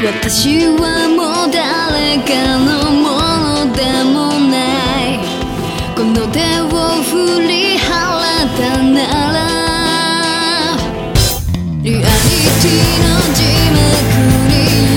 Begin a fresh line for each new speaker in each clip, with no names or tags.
私はもう誰かのものでもない。この手を振り払ったならリアリティの字幕に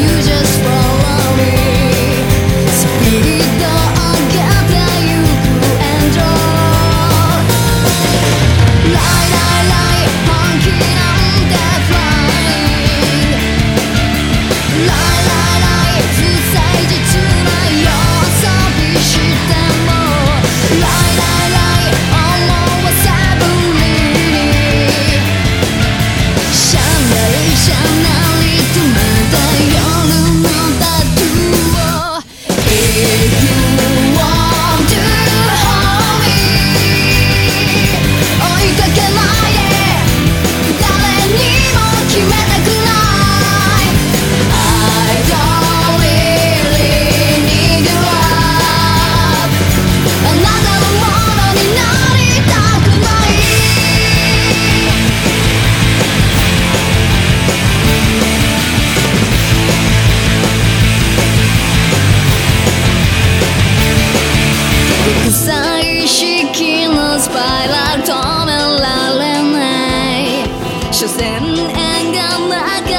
所詮縁がなか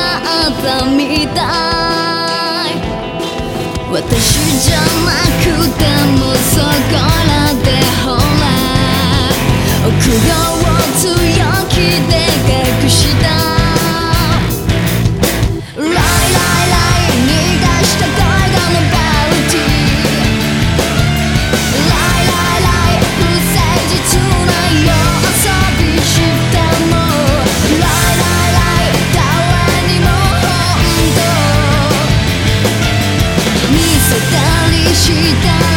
ったみたい。私じゃなくてもそこらでほら。奥側を強気で隠したい。した